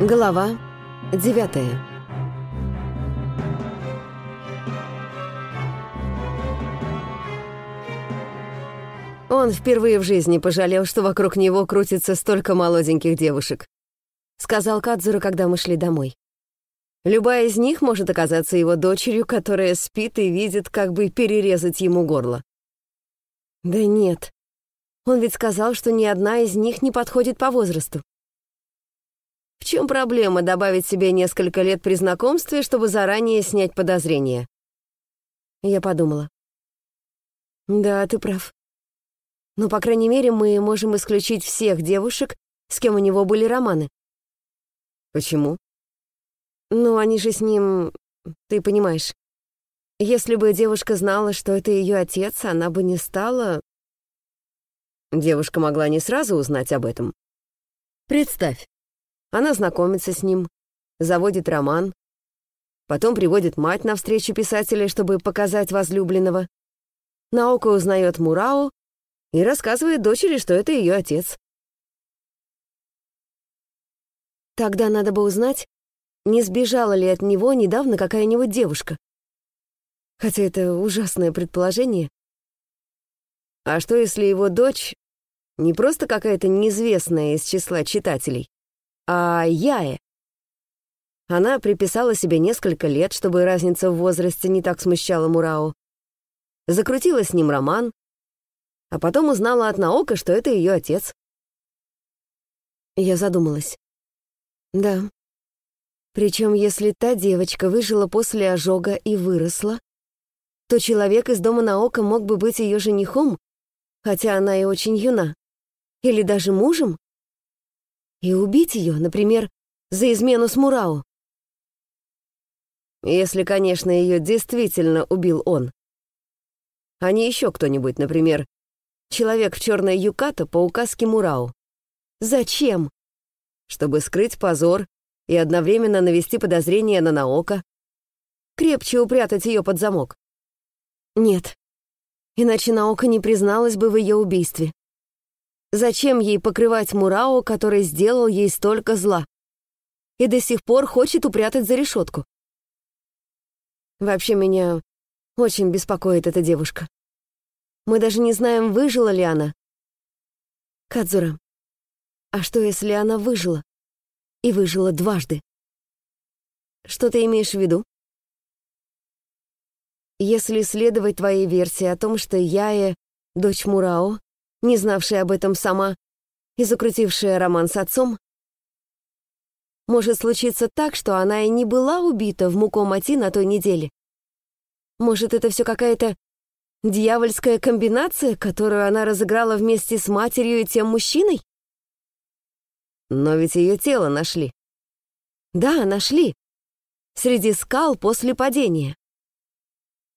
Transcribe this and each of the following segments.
Глава девятая Он впервые в жизни пожалел, что вокруг него крутится столько молоденьких девушек. Сказал Кадзуру, когда мы шли домой. Любая из них может оказаться его дочерью, которая спит и видит, как бы перерезать ему горло. Да нет. Он ведь сказал, что ни одна из них не подходит по возрасту. В чем проблема добавить себе несколько лет при знакомстве, чтобы заранее снять подозрения? Я подумала. Да, ты прав. Но, по крайней мере, мы можем исключить всех девушек, с кем у него были романы. Почему? Ну, они же с ним... Ты понимаешь. Если бы девушка знала, что это ее отец, она бы не стала... Девушка могла не сразу узнать об этом. Представь, она знакомится с ним, заводит роман, потом приводит мать на встречу писателя, чтобы показать возлюбленного. Наока узнает Мурао и рассказывает дочери, что это ее отец. Тогда надо бы узнать, не сбежала ли от него недавно какая-нибудь девушка. Хотя это ужасное предположение. А что, если его дочь не просто какая-то неизвестная из числа читателей, а Яе. Она приписала себе несколько лет, чтобы разница в возрасте не так смущала Мурао. Закрутила с ним роман, а потом узнала от Наока, что это ее отец. Я задумалась. Да. Причем, если та девочка выжила после ожога и выросла, то человек из дома Наока мог бы быть ее женихом, хотя она и очень юна, или даже мужем и убить ее, например, за измену с Мурау. Если, конечно, ее действительно убил он. А не еще кто-нибудь, например, человек в черной юката по указке Мурау. Зачем? Чтобы скрыть позор и одновременно навести подозрение на Наока, крепче упрятать ее под замок. Нет, иначе Наока не призналась бы в ее убийстве. Зачем ей покрывать Мурао, который сделал ей столько зла? И до сих пор хочет упрятать за решетку. Вообще меня очень беспокоит эта девушка. Мы даже не знаем, выжила ли она. Кадзура, а что, если она выжила? И выжила дважды. Что ты имеешь в виду? Если следовать твоей версии о том, что Яе — дочь Мурао, не знавшая об этом сама и закрутившая роман с отцом, может случиться так, что она и не была убита в Мукомати на той неделе. Может, это все какая-то дьявольская комбинация, которую она разыграла вместе с матерью и тем мужчиной? Но ведь ее тело нашли. Да, нашли. Среди скал после падения.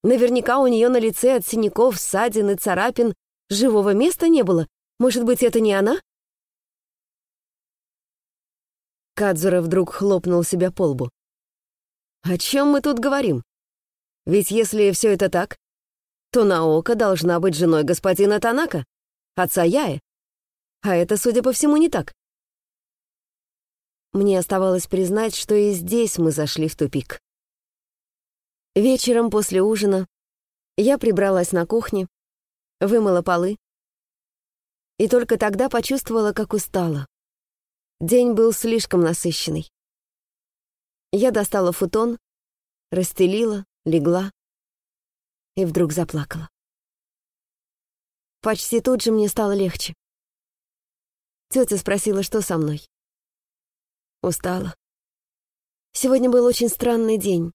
Наверняка у нее на лице от синяков, ссадин и царапин Живого места не было. Может быть, это не она? Кадзура вдруг хлопнул себя по лбу. «О чем мы тут говорим? Ведь если все это так, то Наока должна быть женой господина Танака, отца Яи. А это, судя по всему, не так. Мне оставалось признать, что и здесь мы зашли в тупик. Вечером после ужина я прибралась на кухне, вымыла полы. И только тогда почувствовала, как устала. День был слишком насыщенный. Я достала футон, расстелила, легла и вдруг заплакала. Почти тут же мне стало легче. Тетя спросила, что со мной. Устала. Сегодня был очень странный день.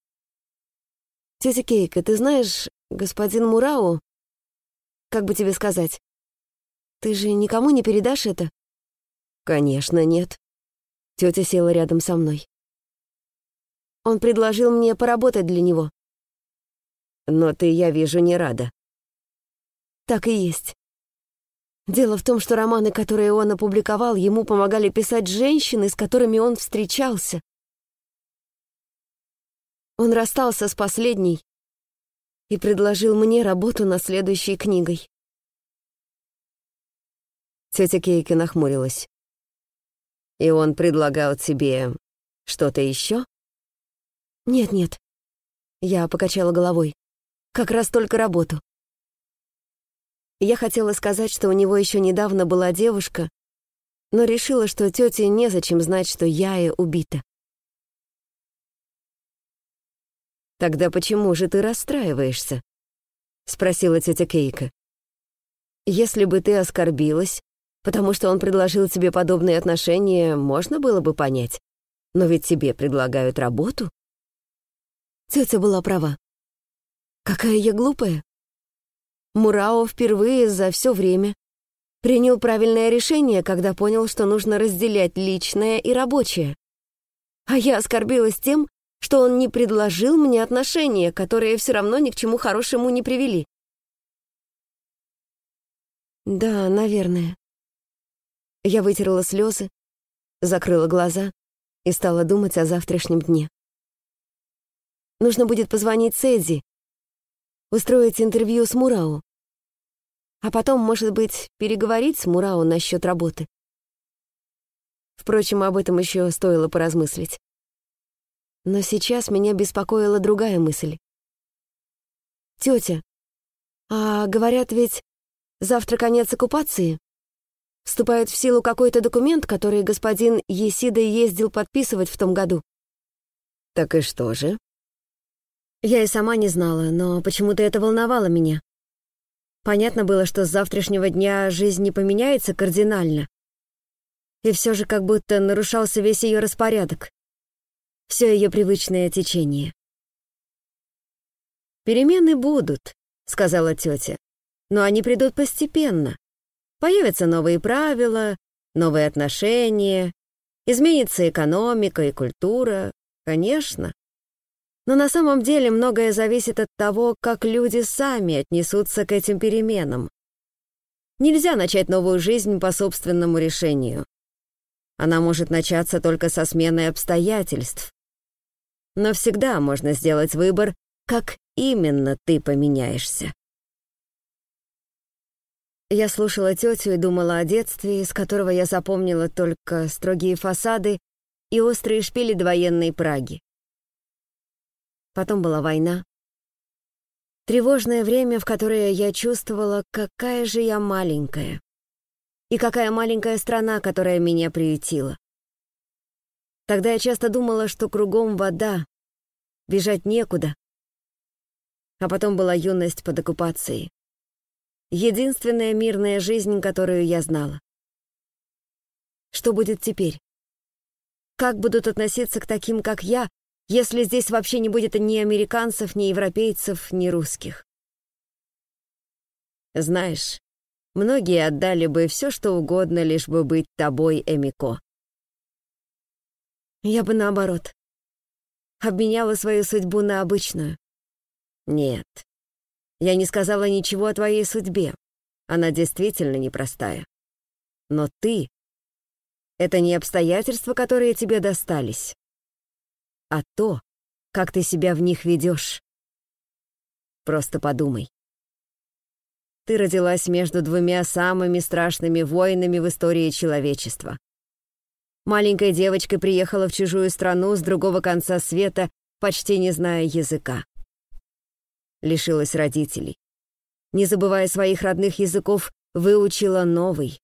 Тетя Кейка, ты знаешь, господин Мурау как бы тебе сказать? Ты же никому не передашь это? Конечно, нет. Тетя села рядом со мной. Он предложил мне поработать для него. Но ты, я вижу, не рада. Так и есть. Дело в том, что романы, которые он опубликовал, ему помогали писать женщины, с которыми он встречался. Он расстался с последней, и предложил мне работу над следующей книгой. Тетя Кейки нахмурилась. И он предлагал тебе Что-то еще? Нет-нет. Я покачала головой. Как раз только работу. Я хотела сказать, что у него еще недавно была девушка, но решила, что тете незачем знать, что Яя убита. «Тогда почему же ты расстраиваешься?» — спросила тетя Кейка. «Если бы ты оскорбилась, потому что он предложил тебе подобные отношения, можно было бы понять. Но ведь тебе предлагают работу». Тетя была права. Какая я глупая. Мурао впервые за все время принял правильное решение, когда понял, что нужно разделять личное и рабочее. А я оскорбилась тем, что он не предложил мне отношения, которые все равно ни к чему хорошему не привели. Да, наверное. Я вытерла слезы, закрыла глаза и стала думать о завтрашнем дне. Нужно будет позвонить Сэдди, устроить интервью с Мурау, а потом, может быть, переговорить с Мурау насчет работы. Впрочем, об этом еще стоило поразмыслить. Но сейчас меня беспокоила другая мысль. «Тетя, а говорят ведь, завтра конец оккупации? Вступает в силу какой-то документ, который господин Есида ездил подписывать в том году». «Так и что же?» Я и сама не знала, но почему-то это волновало меня. Понятно было, что с завтрашнего дня жизнь не поменяется кардинально. И все же как будто нарушался весь ее распорядок все ее привычное течение. «Перемены будут», — сказала тетя, «но они придут постепенно. Появятся новые правила, новые отношения, изменится экономика и культура, конечно. Но на самом деле многое зависит от того, как люди сами отнесутся к этим переменам. Нельзя начать новую жизнь по собственному решению. Она может начаться только со сменой обстоятельств, но всегда можно сделать выбор, как именно ты поменяешься. Я слушала тетю и думала о детстве, из которого я запомнила только строгие фасады и острые шпили довоенной Праги. Потом была война. Тревожное время, в которое я чувствовала, какая же я маленькая. И какая маленькая страна, которая меня приютила. Тогда я часто думала, что кругом вода, бежать некуда. А потом была юность под оккупацией. Единственная мирная жизнь, которую я знала. Что будет теперь? Как будут относиться к таким, как я, если здесь вообще не будет ни американцев, ни европейцев, ни русских? Знаешь, многие отдали бы все, что угодно, лишь бы быть тобой, Эмико. Я бы наоборот. Обменяла свою судьбу на обычную. Нет. Я не сказала ничего о твоей судьбе. Она действительно непростая. Но ты — это не обстоятельства, которые тебе достались, а то, как ты себя в них ведешь. Просто подумай. Ты родилась между двумя самыми страшными войнами в истории человечества. Маленькая девочка приехала в чужую страну с другого конца света, почти не зная языка. Лишилась родителей. Не забывая своих родных языков, выучила новый.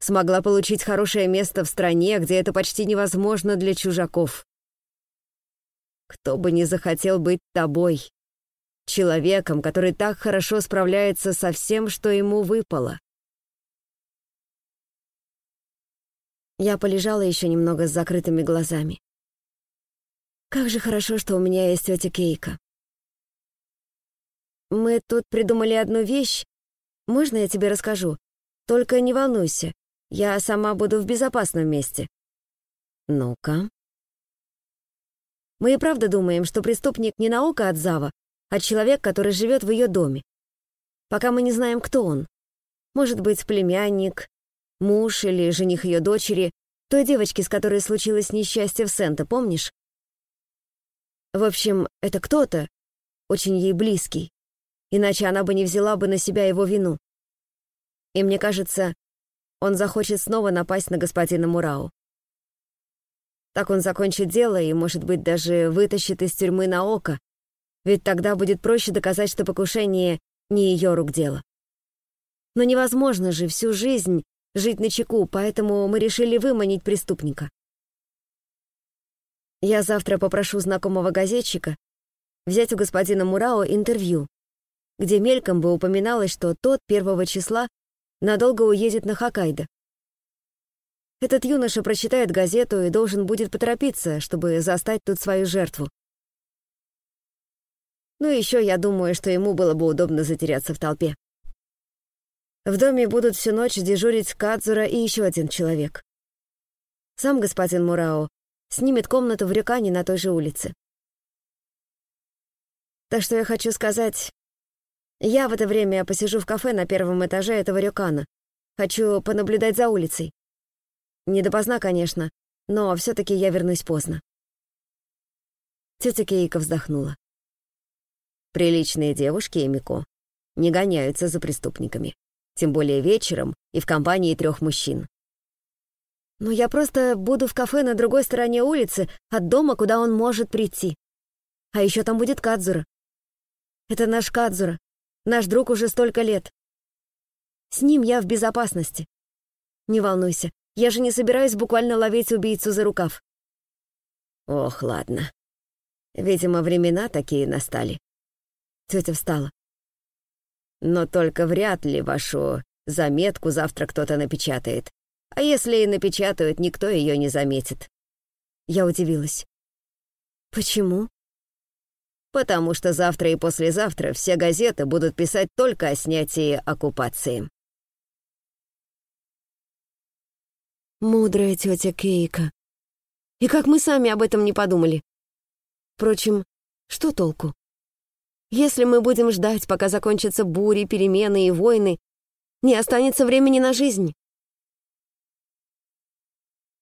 Смогла получить хорошее место в стране, где это почти невозможно для чужаков. Кто бы не захотел быть тобой, человеком, который так хорошо справляется со всем, что ему выпало. Я полежала еще немного с закрытыми глазами. Как же хорошо, что у меня есть тетя Кейка. Мы тут придумали одну вещь. Можно я тебе расскажу? Только не волнуйся, я сама буду в безопасном месте. Ну-ка. Мы и правда думаем, что преступник не Наока Адзава, а человек, который живет в ее доме. Пока мы не знаем, кто он. Может быть, племянник, муж или жених ее дочери, той девочки, с которой случилось несчастье в Сента, помнишь? В общем, это кто-то, очень ей близкий, иначе она бы не взяла бы на себя его вину. И мне кажется, он захочет снова напасть на господина Мурау. Так он закончит дело и, может быть, даже вытащит из тюрьмы на око, ведь тогда будет проще доказать, что покушение не ее рук дело. Но невозможно же всю жизнь жить на чеку, поэтому мы решили выманить преступника. Я завтра попрошу знакомого газетчика взять у господина Мурао интервью, где мельком бы упоминалось, что тот первого числа надолго уедет на Хоккайдо. Этот юноша прочитает газету и должен будет поторопиться, чтобы застать тут свою жертву. Ну и еще я думаю, что ему было бы удобно затеряться в толпе. В доме будут всю ночь дежурить Кадзура и еще один человек. Сам господин Мурао снимет комнату в Рюкане на той же улице. Так что я хочу сказать, я в это время посижу в кафе на первом этаже этого Рюкана. Хочу понаблюдать за улицей. Не допоздна, конечно, но все таки я вернусь поздно. Тетя Кейка вздохнула. Приличные девушки, Эмико, не гоняются за преступниками. Тем более вечером и в компании трех мужчин. Но я просто буду в кафе на другой стороне улицы от дома, куда он может прийти. А еще там будет Кадзура. Это наш Кадзура, наш друг уже столько лет. С ним я в безопасности. Не волнуйся, я же не собираюсь буквально ловить убийцу за рукав. Ох, ладно. Видимо, времена такие настали. Тетя встала. Но только вряд ли вашу заметку завтра кто-то напечатает. А если и напечатают, никто ее не заметит. Я удивилась. Почему? Потому что завтра и послезавтра все газеты будут писать только о снятии оккупации. Мудрая тетя Кейка. И как мы сами об этом не подумали. Впрочем, что толку? Если мы будем ждать, пока закончатся бури, перемены и войны, не останется времени на жизнь.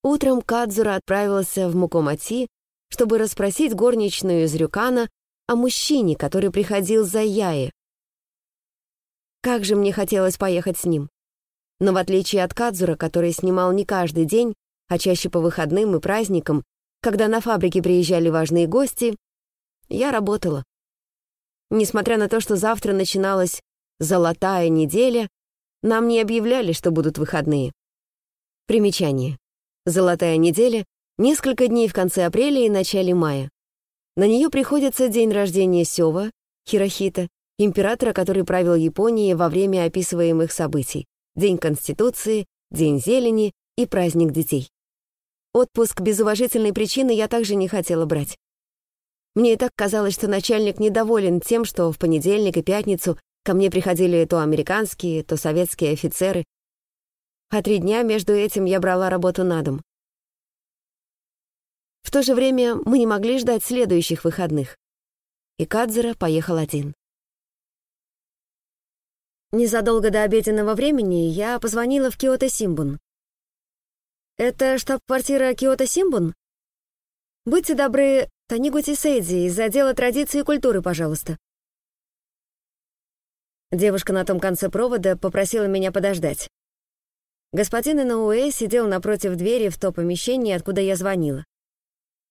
Утром Кадзура отправился в Мукомати, чтобы расспросить горничную из Рюкана о мужчине, который приходил за Яи. Как же мне хотелось поехать с ним. Но в отличие от Кадзура, который снимал не каждый день, а чаще по выходным и праздникам, когда на фабрике приезжали важные гости, я работала. Несмотря на то, что завтра начиналась «золотая неделя», нам не объявляли, что будут выходные. Примечание. «Золотая неделя» — несколько дней в конце апреля и начале мая. На нее приходится день рождения Сёва, Хирохита, императора, который правил Японией во время описываемых событий, День Конституции, День зелени и праздник детей. Отпуск без уважительной причины я также не хотела брать. Мне и так казалось, что начальник недоволен тем, что в понедельник и пятницу ко мне приходили то американские, то советские офицеры. А три дня между этим я брала работу на дом. В то же время мы не могли ждать следующих выходных. И Кадзера поехал один. Незадолго до обеденного времени я позвонила в Киото-Симбун. «Это штаб-квартира Киото-Симбун?» «Будьте добры, Танигути Сейдзи из отдела традиции и культуры, пожалуйста». Девушка на том конце провода попросила меня подождать. Господин Инауэ сидел напротив двери в то помещение, откуда я звонила.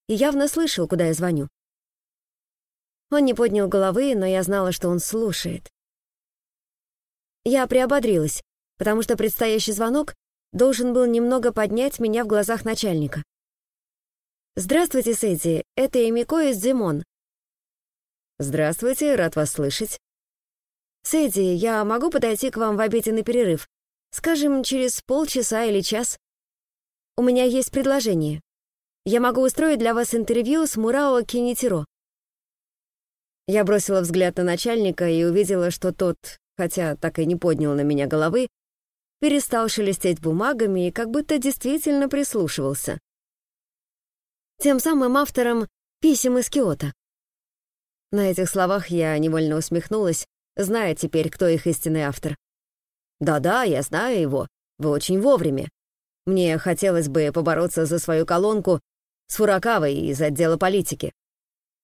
И явно слышал, куда я звоню. Он не поднял головы, но я знала, что он слушает. Я приободрилась, потому что предстоящий звонок должен был немного поднять меня в глазах начальника. «Здравствуйте, Сэдди, это Эмико из Дзимон». «Здравствуйте, рад вас слышать». «Сэдди, я могу подойти к вам в обеденный перерыв? Скажем, через полчаса или час? У меня есть предложение. Я могу устроить для вас интервью с Мурао Кинитиро». Я бросила взгляд на начальника и увидела, что тот, хотя так и не поднял на меня головы, перестал шелестеть бумагами и как будто действительно прислушивался тем самым автором писем из Киота. На этих словах я невольно усмехнулась, зная теперь, кто их истинный автор. «Да-да, я знаю его. Вы очень вовремя. Мне хотелось бы побороться за свою колонку с Фуракавой из отдела политики.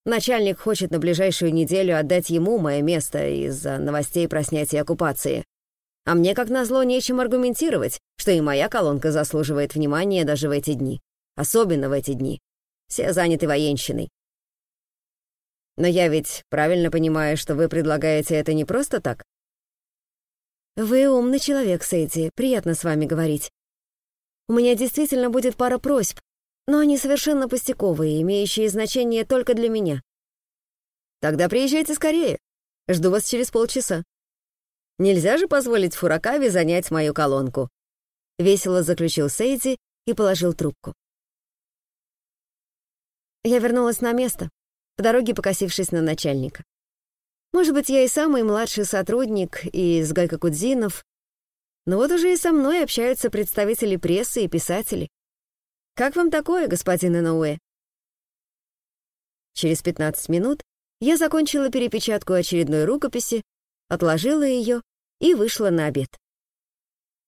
Начальник хочет на ближайшую неделю отдать ему мое место из-за новостей про снятие оккупации. А мне, как назло, нечем аргументировать, что и моя колонка заслуживает внимания даже в эти дни. Особенно в эти дни, Все заняты военщиной. Но я ведь правильно понимаю, что вы предлагаете это не просто так? Вы умный человек, Сейди, приятно с вами говорить. У меня действительно будет пара просьб, но они совершенно пустяковые, имеющие значение только для меня. Тогда приезжайте скорее. Жду вас через полчаса. Нельзя же позволить Фуракаве занять мою колонку. Весело заключил Сейди и положил трубку. Я вернулась на место, по дороге покосившись на начальника. Может быть, я и самый младший сотрудник из Гайкокудзинов, но вот уже и со мной общаются представители прессы и писатели. Как вам такое, господин Инауэ? Через 15 минут я закончила перепечатку очередной рукописи, отложила ее и вышла на обед.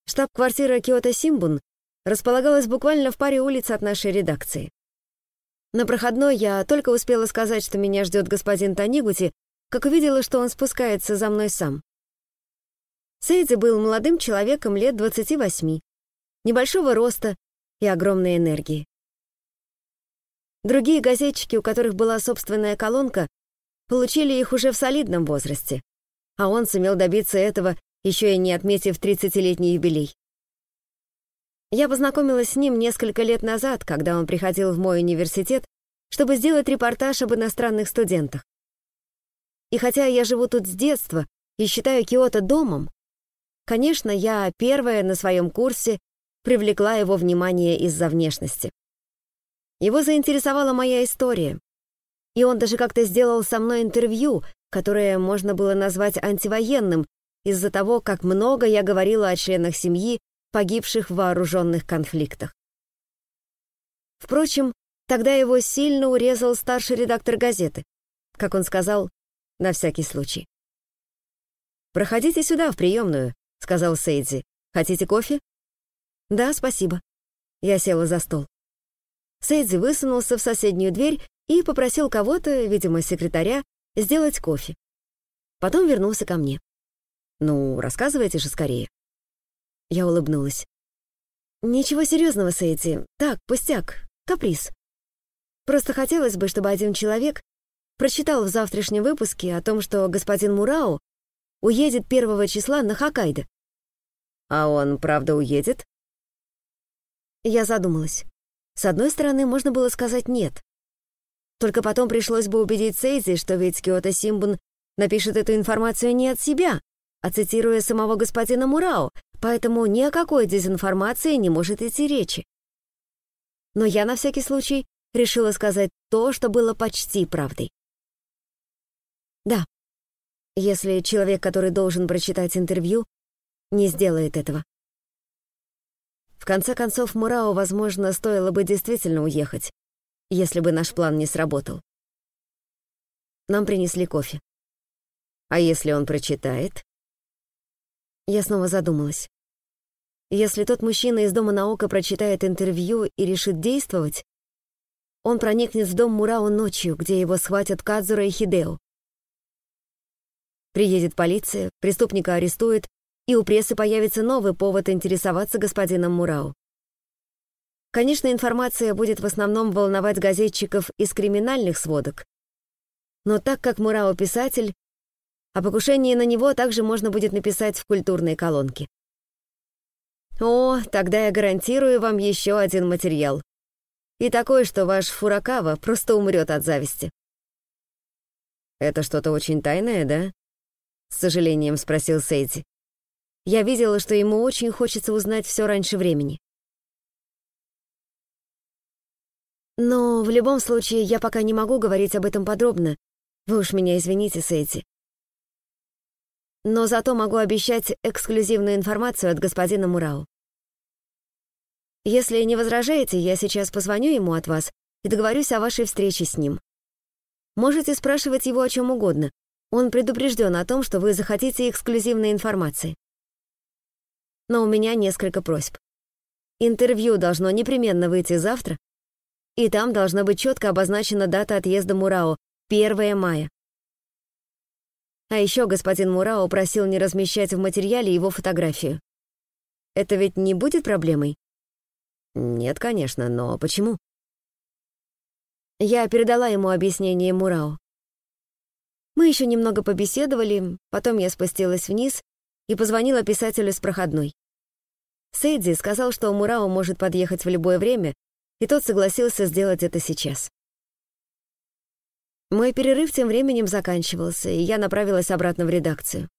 Штаб-квартира Киото Симбун располагалась буквально в паре улиц от нашей редакции. На проходной я только успела сказать, что меня ждет господин Танигути, как увидела, что он спускается за мной сам. Сейдзи был молодым человеком лет 28, небольшого роста и огромной энергии. Другие газетчики, у которых была собственная колонка, получили их уже в солидном возрасте, а он сумел добиться этого, еще и не отметив 30-летний юбилей. Я познакомилась с ним несколько лет назад, когда он приходил в мой университет, чтобы сделать репортаж об иностранных студентах. И хотя я живу тут с детства и считаю Киото домом, конечно, я первая на своем курсе привлекла его внимание из-за внешности. Его заинтересовала моя история, и он даже как-то сделал со мной интервью, которое можно было назвать антивоенным из-за того, как много я говорила о членах семьи, погибших в вооруженных конфликтах. Впрочем, тогда его сильно урезал старший редактор газеты, как он сказал, на всякий случай. «Проходите сюда, в приемную», — сказал Сейдзи. «Хотите кофе?» «Да, спасибо». Я села за стол. Сейдзи высунулся в соседнюю дверь и попросил кого-то, видимо, секретаря, сделать кофе. Потом вернулся ко мне. «Ну, рассказывайте же скорее». Я улыбнулась. «Ничего серьезного, Сейти. Так, пустяк, каприз. Просто хотелось бы, чтобы один человек прочитал в завтрашнем выпуске о том, что господин Мурао уедет первого числа на Хоккайдо». «А он, правда, уедет?» Я задумалась. С одной стороны, можно было сказать «нет». Только потом пришлось бы убедить Сейзи, что ведь Киото Симбун напишет эту информацию не от себя, а цитируя самого господина Мурао, поэтому ни о какой дезинформации не может идти речи. Но я на всякий случай решила сказать то, что было почти правдой. Да, если человек, который должен прочитать интервью, не сделает этого. В конце концов, Мурао, возможно, стоило бы действительно уехать, если бы наш план не сработал. Нам принесли кофе. А если он прочитает? Я снова задумалась. Если тот мужчина из дома наука прочитает интервью и решит действовать, он проникнет в дом Мурао ночью, где его схватят Кадзура и Хидео. Приедет полиция, преступника арестуют, и у прессы появится новый повод интересоваться господином Мурао. Конечно, информация будет в основном волновать газетчиков из криминальных сводок. Но так как Мурао писатель, о покушении на него также можно будет написать в культурной колонке. О, тогда я гарантирую вам еще один материал. И такой, что ваш Фуракава просто умрет от зависти. «Это что-то очень тайное, да?» — с сожалением спросил Сейди. Я видела, что ему очень хочется узнать все раньше времени. Но в любом случае я пока не могу говорить об этом подробно. Вы уж меня извините, Сейти но зато могу обещать эксклюзивную информацию от господина Мурау. Если не возражаете, я сейчас позвоню ему от вас и договорюсь о вашей встрече с ним. Можете спрашивать его о чем угодно. Он предупрежден о том, что вы захотите эксклюзивной информации. Но у меня несколько просьб. Интервью должно непременно выйти завтра, и там должна быть четко обозначена дата отъезда Мурао — 1 мая. А еще господин Мурао просил не размещать в материале его фотографию. Это ведь не будет проблемой? Нет, конечно, но почему? Я передала ему объяснение Мурао. Мы еще немного побеседовали, потом я спустилась вниз и позвонила писателю с проходной. Сейдзи сказал, что Мурао может подъехать в любое время, и тот согласился сделать это сейчас. Мой перерыв тем временем заканчивался, и я направилась обратно в редакцию.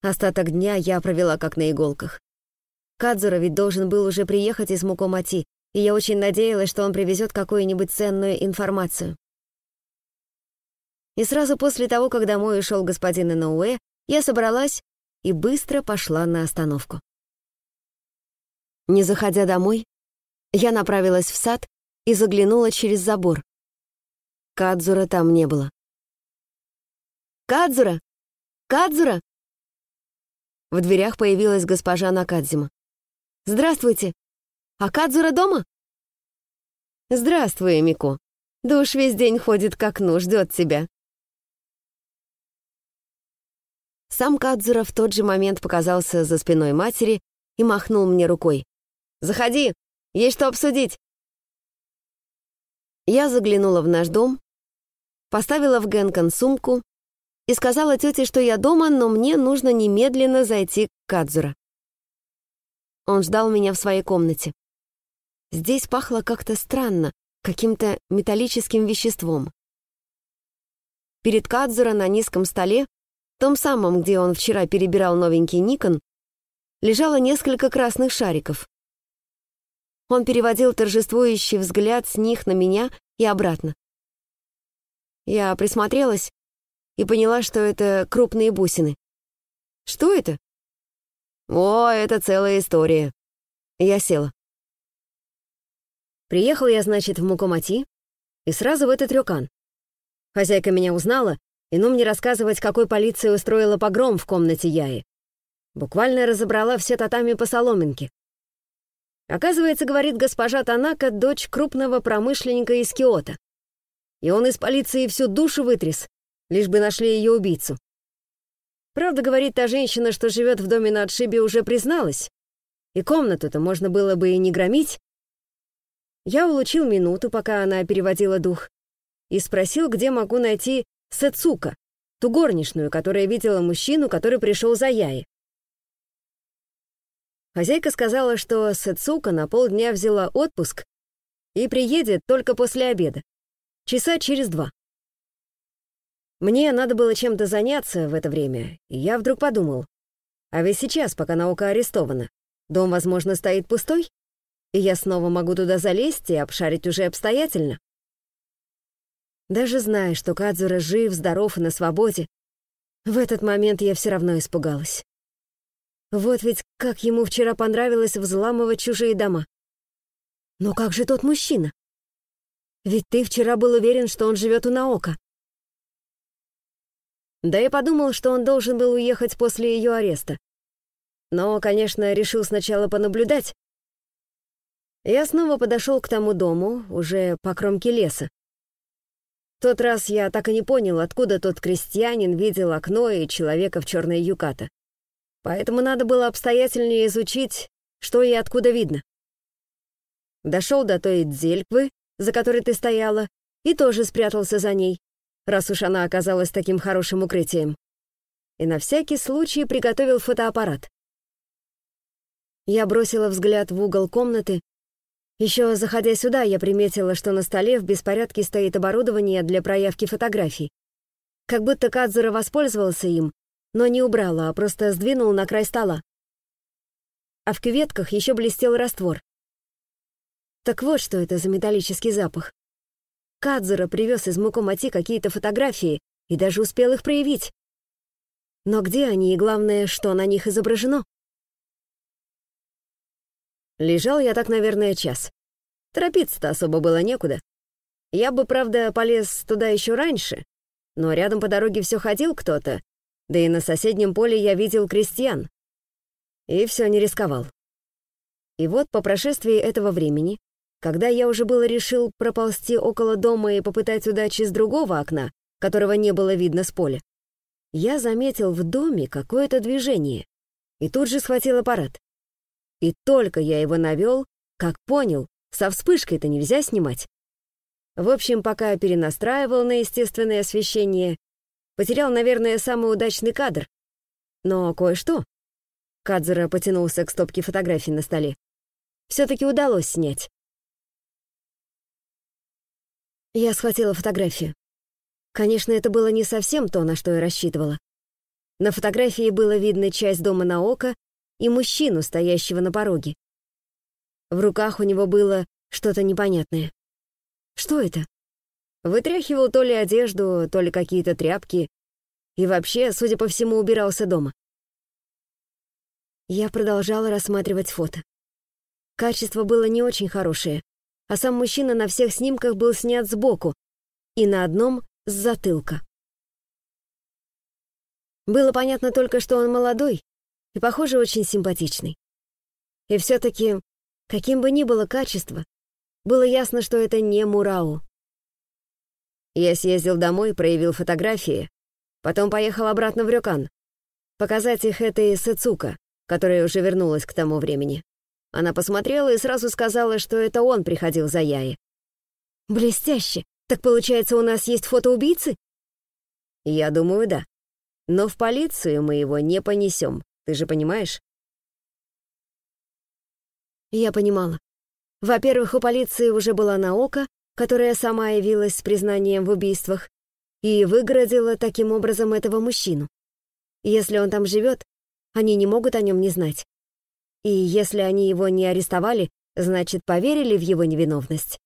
Остаток дня я провела как на иголках. Кадзура ведь должен был уже приехать из Мукомати, и я очень надеялась, что он привезет какую-нибудь ценную информацию. И сразу после того, как домой ушел господин Иноуэ, я собралась и быстро пошла на остановку. Не заходя домой, я направилась в сад и заглянула через забор. Кадзура там не было. «Кадзура! Кадзура!» В дверях появилась госпожа Накадзима. «Здравствуйте! А Кадзура дома?» «Здравствуй, Мико. Да уж весь день ходит к окну, ждет тебя». Сам Кадзура в тот же момент показался за спиной матери и махнул мне рукой. «Заходи, есть что обсудить». Я заглянула в наш дом, поставила в Генкон сумку и сказала тете, что я дома, но мне нужно немедленно зайти к Кадзура. Он ждал меня в своей комнате. Здесь пахло как-то странно, каким-то металлическим веществом. Перед Кадзура на низком столе, том самом, где он вчера перебирал новенький Никон, лежало несколько красных шариков. Он переводил торжествующий взгляд с них на меня и обратно. Я присмотрелась и поняла, что это крупные бусины. Что это? О, это целая история. Я села. Приехал я, значит, в Мукомати и сразу в этот рюкан. Хозяйка меня узнала, и ну мне рассказывать, какой полиция устроила погром в комнате Яи. Буквально разобрала все татами по соломинке. Оказывается, говорит госпожа Танака, дочь крупного промышленника из Киота. И он из полиции всю душу вытряс, лишь бы нашли ее убийцу. Правда, говорит та женщина, что живет в доме на отшибе, уже призналась. И комнату-то можно было бы и не громить. Я улучил минуту, пока она переводила дух, и спросил, где могу найти Сэцука, ту горничную, которая видела мужчину, который пришел за Яи. Хозяйка сказала, что Сэцука на полдня взяла отпуск и приедет только после обеда, часа через два. Мне надо было чем-то заняться в это время, и я вдруг подумал, а ведь сейчас, пока наука арестована, дом, возможно, стоит пустой, и я снова могу туда залезть и обшарить уже обстоятельно. Даже зная, что Кадзура жив, здоров и на свободе, в этот момент я все равно испугалась. Вот ведь как ему вчера понравилось взламывать чужие дома. Но как же тот мужчина? Ведь ты вчера был уверен, что он живет у Наока. Да и подумал, что он должен был уехать после ее ареста. Но, конечно, решил сначала понаблюдать. Я снова подошел к тому дому, уже по кромке леса. В тот раз я так и не понял, откуда тот крестьянин видел окно и человека в черной юката. Поэтому надо было обстоятельнее изучить, что и откуда видно. Дошел до той дзельквы, за которой ты стояла, и тоже спрятался за ней раз уж она оказалась таким хорошим укрытием. И на всякий случай приготовил фотоаппарат. Я бросила взгляд в угол комнаты. Еще заходя сюда, я приметила, что на столе в беспорядке стоит оборудование для проявки фотографий. Как будто Кадзура воспользовался им, но не убрала, а просто сдвинул на край стола. А в кюветках еще блестел раствор. Так вот, что это за металлический запах. Кадзура привез из Мукомати какие-то фотографии и даже успел их проявить. Но где они и, главное, что на них изображено? Лежал я так, наверное, час. Торопиться-то особо было некуда. Я бы, правда, полез туда еще раньше, но рядом по дороге все ходил кто-то, да и на соседнем поле я видел крестьян. И все не рисковал. И вот по прошествии этого времени когда я уже было решил проползти около дома и попытать удачи с другого окна, которого не было видно с поля, я заметил в доме какое-то движение и тут же схватил аппарат. И только я его навел, как понял, со вспышкой-то нельзя снимать. В общем, пока перенастраивал на естественное освещение, потерял, наверное, самый удачный кадр. Но кое-что. Кадзера потянулся к стопке фотографий на столе. Все-таки удалось снять. Я схватила фотографию. Конечно, это было не совсем то, на что я рассчитывала. На фотографии было видно часть дома на око и мужчину, стоящего на пороге. В руках у него было что-то непонятное. Что это? Вытряхивал то ли одежду, то ли какие-то тряпки. И вообще, судя по всему, убирался дома. Я продолжала рассматривать фото. Качество было не очень хорошее, а сам мужчина на всех снимках был снят сбоку и на одном — с затылка. Было понятно только, что он молодой и, похоже, очень симпатичный. И все-таки, каким бы ни было качество, было ясно, что это не Мурау. Я съездил домой, проявил фотографии, потом поехал обратно в Рюкан, показать их этой Сэцука, которая уже вернулась к тому времени. Она посмотрела и сразу сказала, что это он приходил за Яи. «Блестяще! Так получается, у нас есть фото убийцы?» «Я думаю, да. Но в полицию мы его не понесем, ты же понимаешь?» Я понимала. Во-первых, у полиции уже была наука, которая сама явилась с признанием в убийствах и выгородила таким образом этого мужчину. Если он там живет, они не могут о нем не знать. И если они его не арестовали, значит, поверили в его невиновность.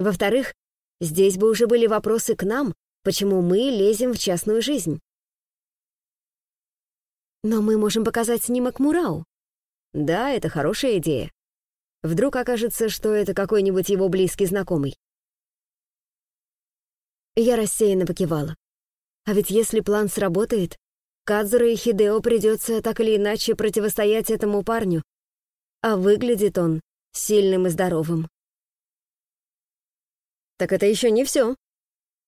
Во-вторых, здесь бы уже были вопросы к нам, почему мы лезем в частную жизнь. Но мы можем показать снимок Мурау. Да, это хорошая идея. Вдруг окажется, что это какой-нибудь его близкий знакомый. Я рассеянно покивала. А ведь если план сработает, Кадзура и Хидео придется так или иначе противостоять этому парню, а выглядит он сильным и здоровым. Так это еще не все.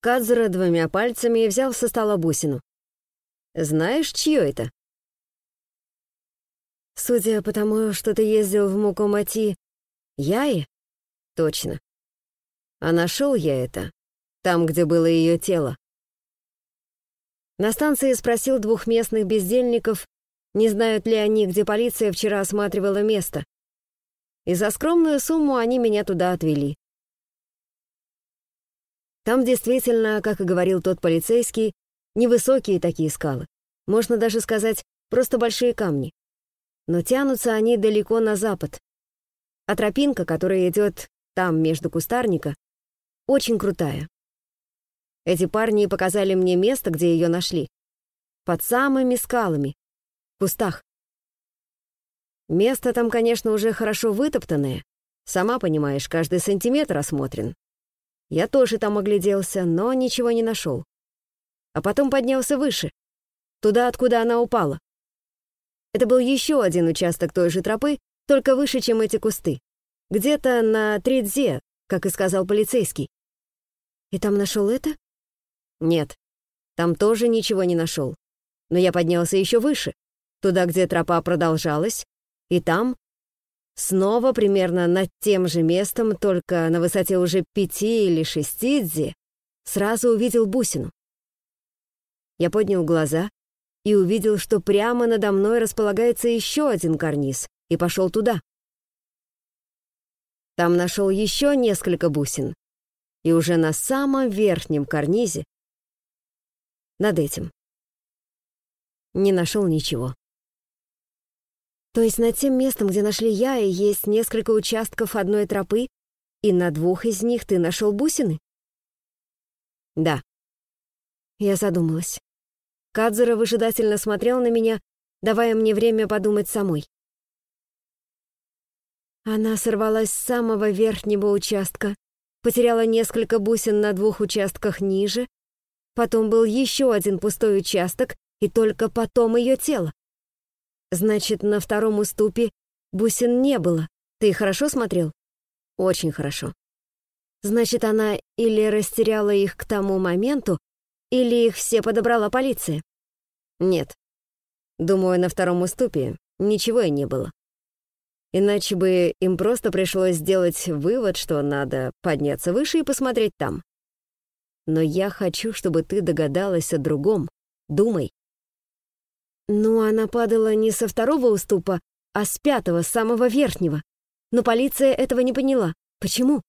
Кадзура двумя пальцами взял со стола бусину. Знаешь, чье это? Судя по тому, что ты ездил в Мукомати, Яи? Точно. А нашел я это там, где было ее тело. На станции спросил двух местных бездельников, не знают ли они, где полиция вчера осматривала место. И за скромную сумму они меня туда отвели. Там действительно, как и говорил тот полицейский, невысокие такие скалы. Можно даже сказать, просто большие камни. Но тянутся они далеко на запад. А тропинка, которая идет там, между кустарника, очень крутая. Эти парни показали мне место, где ее нашли. Под самыми скалами, в кустах. Место там, конечно, уже хорошо вытоптанное. Сама понимаешь, каждый сантиметр осмотрен. Я тоже там огляделся, но ничего не нашел. А потом поднялся выше, туда, откуда она упала. Это был еще один участок той же тропы, только выше, чем эти кусты. Где-то на Тридзе, как и сказал полицейский. И там нашел это? Нет, там тоже ничего не нашел. Но я поднялся еще выше, туда, где тропа продолжалась, и там, снова примерно над тем же местом, только на высоте уже пяти или шести дзи, сразу увидел бусину. Я поднял глаза и увидел, что прямо надо мной располагается еще один карниз, и пошел туда. Там нашел еще несколько бусин, и уже на самом верхнем карнизе над этим. Не нашел ничего. То есть над тем местом, где нашли я, есть несколько участков одной тропы, и на двух из них ты нашел бусины? Да. Я задумалась. Кадзура выжидательно смотрел на меня, давая мне время подумать самой. Она сорвалась с самого верхнего участка, потеряла несколько бусин на двух участках ниже, Потом был еще один пустой участок, и только потом ее тело. Значит, на втором уступе бусин не было. Ты хорошо смотрел? Очень хорошо. Значит, она или растеряла их к тому моменту, или их все подобрала полиция? Нет. Думаю, на втором уступе ничего и не было. Иначе бы им просто пришлось сделать вывод, что надо подняться выше и посмотреть там. Но я хочу, чтобы ты догадалась о другом. Думай. Ну, она падала не со второго уступа, а с пятого, самого верхнего. Но полиция этого не поняла. Почему?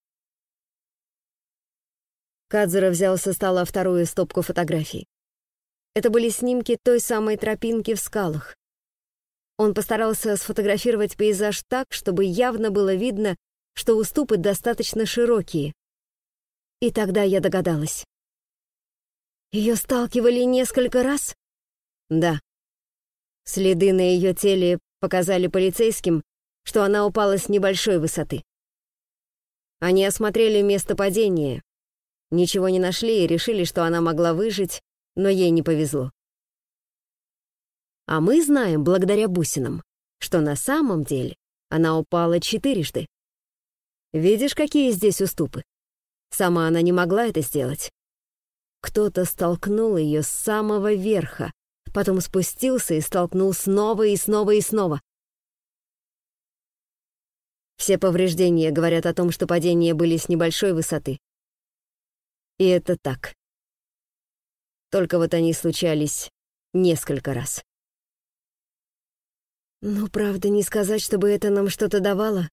Кадзура взял со стола вторую стопку фотографий. Это были снимки той самой тропинки в скалах. Он постарался сфотографировать пейзаж так, чтобы явно было видно, что уступы достаточно широкие. И тогда я догадалась. Ее сталкивали несколько раз? Да. Следы на ее теле показали полицейским, что она упала с небольшой высоты. Они осмотрели место падения, ничего не нашли и решили, что она могла выжить, но ей не повезло. А мы знаем, благодаря бусинам, что на самом деле она упала четырежды. Видишь, какие здесь уступы? Сама она не могла это сделать. Кто-то столкнул ее с самого верха, потом спустился и столкнул снова и снова и снова. Все повреждения говорят о том, что падения были с небольшой высоты. И это так. Только вот они случались несколько раз. Ну, правда, не сказать, чтобы это нам что-то давало.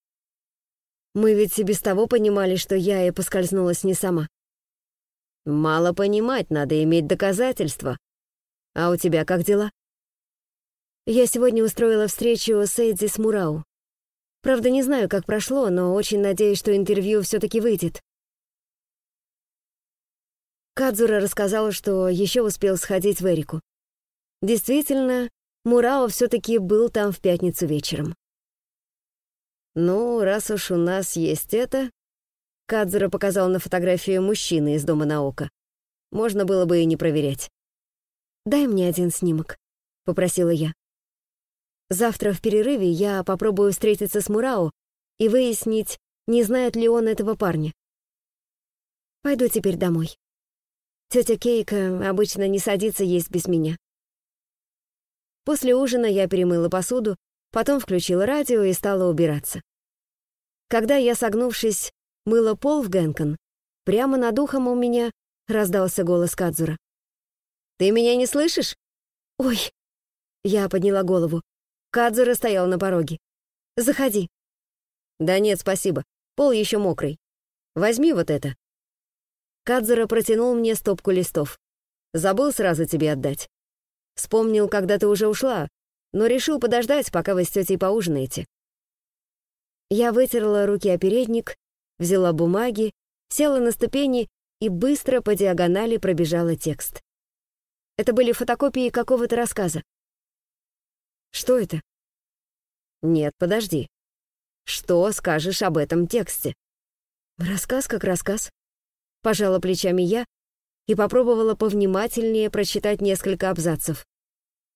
Мы ведь и без того понимали, что я и поскользнулась не сама. Мало понимать, надо иметь доказательства. А у тебя как дела? Я сегодня устроила встречу с Эдзи с Мурау. Правда, не знаю, как прошло, но очень надеюсь, что интервью все-таки выйдет. Кадзура рассказала, что еще успел сходить в Эрику. Действительно, Мурао все-таки был там в пятницу вечером. «Ну, раз уж у нас есть это...» Кадзура показал на фотографию мужчины из дома Наока. Можно было бы и не проверять. «Дай мне один снимок», — попросила я. «Завтра в перерыве я попробую встретиться с Мурао и выяснить, не знает ли он этого парня. Пойду теперь домой. Тетя Кейка обычно не садится есть без меня. После ужина я перемыла посуду, потом включила радио и стала убираться. Когда я, согнувшись, мыла пол в Генкон, прямо над ухом у меня раздался голос Кадзура. «Ты меня не слышишь?» «Ой!» Я подняла голову. Кадзура стоял на пороге. «Заходи». «Да нет, спасибо. Пол еще мокрый. Возьми вот это». Кадзура протянул мне стопку листов. Забыл сразу тебе отдать. Вспомнил, когда ты уже ушла, но решил подождать, пока вы с тетей поужинаете. Я вытерла руки о передник, взяла бумаги, села на ступени и быстро по диагонали пробежала текст. Это были фотокопии какого-то рассказа. Что это? Нет, подожди. Что скажешь об этом тексте? Рассказ как рассказ. Пожала плечами я и попробовала повнимательнее прочитать несколько абзацев.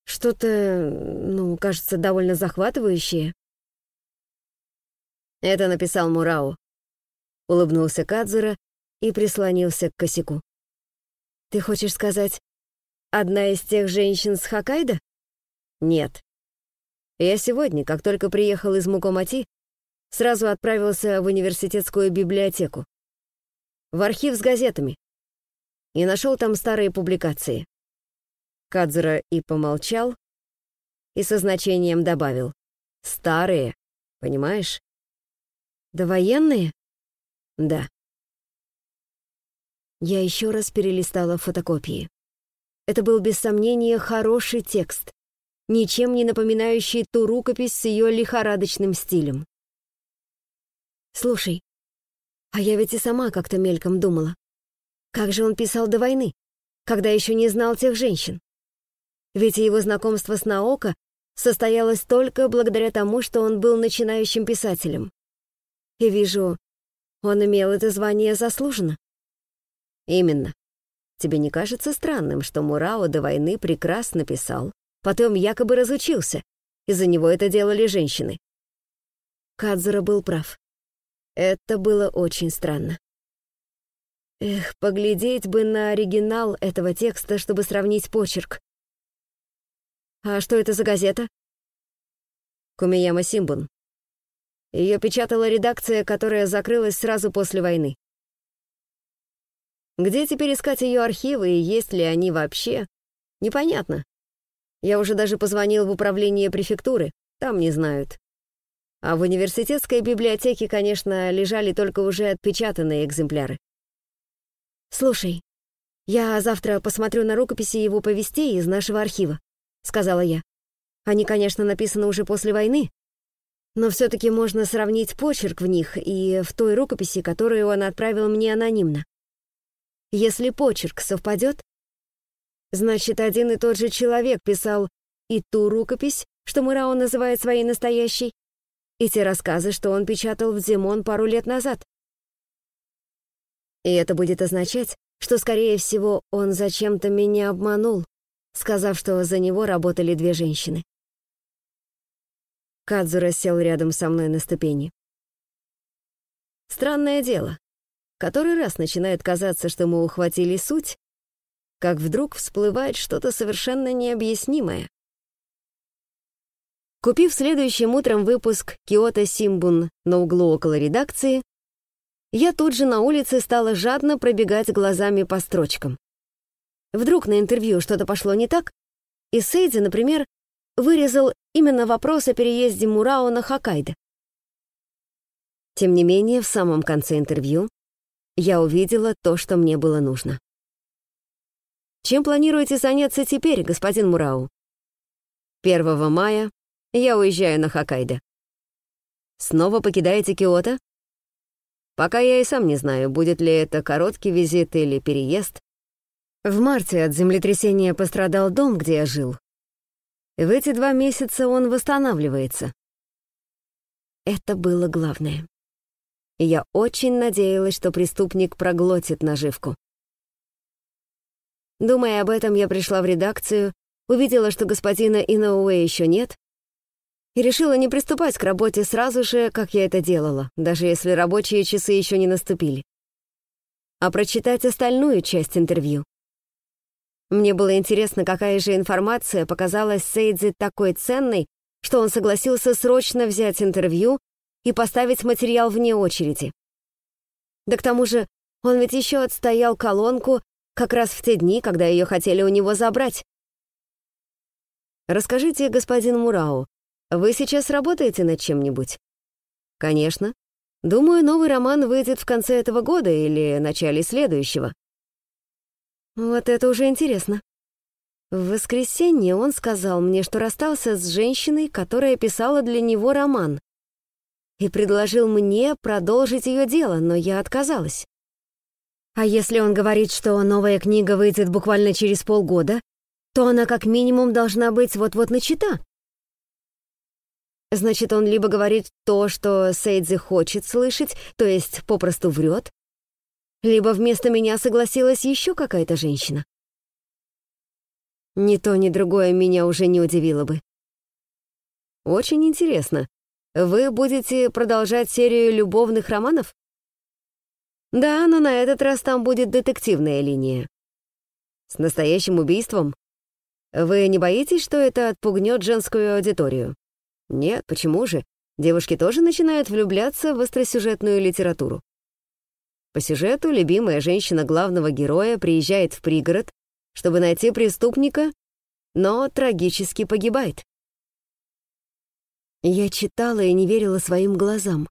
Что-то, ну, кажется, довольно захватывающее. Это написал Мурао. Улыбнулся Кадзура и прислонился к косяку. Ты хочешь сказать, одна из тех женщин с Хоккайдо? Нет. Я сегодня, как только приехал из Мукомати, сразу отправился в университетскую библиотеку. В архив с газетами и нашел там старые публикации. Кадзура и помолчал, и со значением добавил. Старые, понимаешь? Довоенные? Да. Я еще раз перелистала фотокопии. Это был без сомнения хороший текст, ничем не напоминающий ту рукопись с ее лихорадочным стилем. Слушай, а я ведь и сама как-то мельком думала. Как же он писал до войны, когда еще не знал тех женщин? Ведь его знакомство с Наока состоялось только благодаря тому, что он был начинающим писателем. И вижу, он имел это звание заслуженно. Именно. Тебе не кажется странным, что Мурао до войны прекрасно писал, потом якобы разучился, из-за него это делали женщины? Кадзура был прав. Это было очень странно. Эх, поглядеть бы на оригинал этого текста, чтобы сравнить почерк. А что это за газета? Кумияма Симбун. Ее печатала редакция, которая закрылась сразу после войны. Где теперь искать ее архивы и есть ли они вообще? Непонятно. Я уже даже позвонил в управление префектуры, там не знают. А в университетской библиотеке, конечно, лежали только уже отпечатанные экземпляры. «Слушай, я завтра посмотрю на рукописи его повестей из нашего архива», — сказала я. «Они, конечно, написаны уже после войны, но все-таки можно сравнить почерк в них и в той рукописи, которую он отправил мне анонимно. Если почерк совпадет, значит, один и тот же человек писал и ту рукопись, что Мурао называет своей настоящей, и те рассказы, что он печатал в Зимон пару лет назад. И это будет означать, что, скорее всего, он зачем-то меня обманул, сказав, что за него работали две женщины. Кадзура сел рядом со мной на ступени. Странное дело. Который раз начинает казаться, что мы ухватили суть, как вдруг всплывает что-то совершенно необъяснимое. Купив следующим утром выпуск «Киото Симбун» на углу около редакции, я тут же на улице стала жадно пробегать глазами по строчкам. Вдруг на интервью что-то пошло не так, и Сейдзи, например, вырезал именно вопрос о переезде Мурао на Хоккайдо. Тем не менее, в самом конце интервью я увидела то, что мне было нужно. Чем планируете заняться теперь, господин Мурау? 1 мая я уезжаю на Хоккайдо. Снова покидаете Киото? Пока я и сам не знаю, будет ли это короткий визит или переезд. В марте от землетрясения пострадал дом, где я жил, в эти два месяца он восстанавливается. Это было главное. Я очень надеялась, что преступник проглотит наживку. Думая об этом, я пришла в редакцию, увидела, что господина Иноуэ еще нет, и решила не приступать к работе сразу же, как я это делала, даже если рабочие часы еще не наступили, а прочитать остальную часть интервью. Мне было интересно, какая же информация показалась Сейдзи такой ценной, что он согласился срочно взять интервью и поставить материал вне очереди. Да к тому же он ведь еще отстоял колонку как раз в те дни, когда ее хотели у него забрать. «Расскажите, господин Мурау, вы сейчас работаете над чем-нибудь?» «Конечно. Думаю, новый роман выйдет в конце этого года или начале следующего. Вот это уже интересно. В воскресенье он сказал мне, что расстался с женщиной, которая писала для него роман, и предложил мне продолжить ее дело, но я отказалась. А если он говорит, что новая книга выйдет буквально через полгода, то она как минимум должна быть вот-вот начата. Значит, он либо говорит то, что Сейдзи хочет слышать, то есть попросту врет, либо вместо меня согласилась еще какая-то женщина. Ни то, ни другое меня уже не удивило бы. Очень интересно. Вы будете продолжать серию любовных романов? Да, но на этот раз там будет детективная линия. С настоящим убийством? Вы не боитесь, что это отпугнет женскую аудиторию? Нет, почему же? Девушки тоже начинают влюбляться в остросюжетную литературу. По сюжету любимая женщина главного героя приезжает в пригород, чтобы найти преступника, но трагически погибает. Я читала и не верила своим глазам.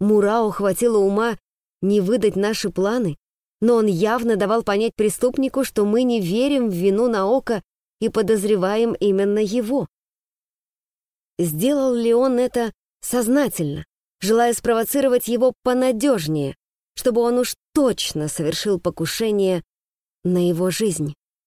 Мурао хватило ума не выдать наши планы, но он явно давал понять преступнику, что мы не верим в вину на око и подозреваем именно его. Сделал ли он это сознательно, желая спровоцировать его понадежнее, чтобы он уж точно совершил покушение на его жизнь.